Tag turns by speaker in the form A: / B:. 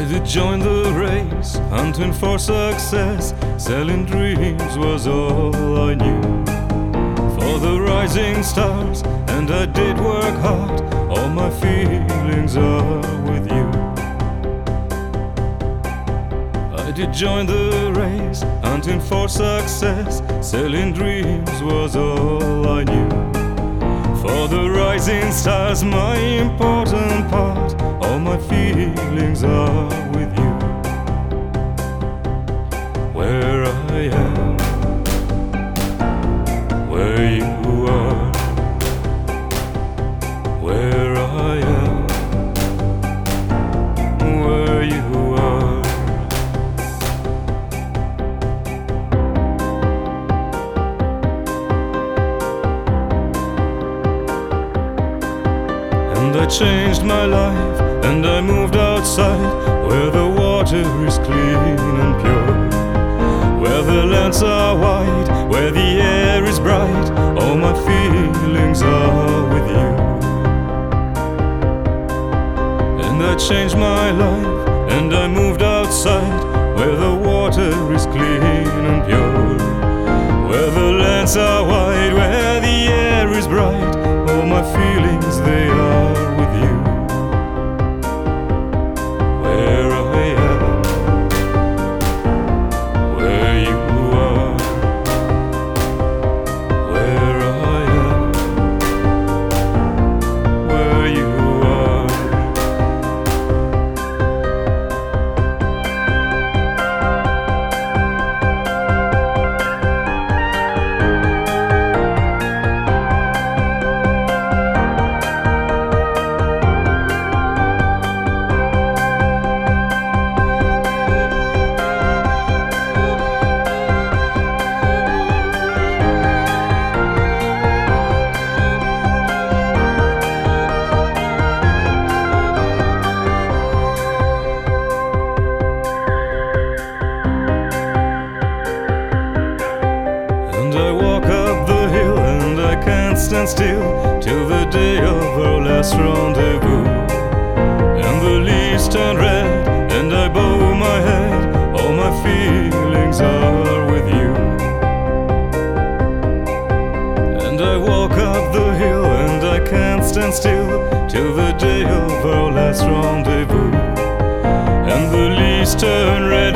A: did join the race, hunting for success. Selling dreams was all I knew. For the rising stars, and I did work hard. All my feelings are with you. I did join the race, hunting for success. Selling dreams was all I knew. For the rising stars, my important part. All my feelings are with you. Where I am, where you are, where I am, where you are. And I changed my life and I moved outside where the water is clean and pure. Where the lands are wide, where the air is bright, all my feelings are with you. And I changed my life stand still till the day of our last rendezvous. And the leaves turn red and I bow my head, all my feelings are with you. And I walk up the hill and I can't stand still till the day of our last rendezvous. And the leaves turn red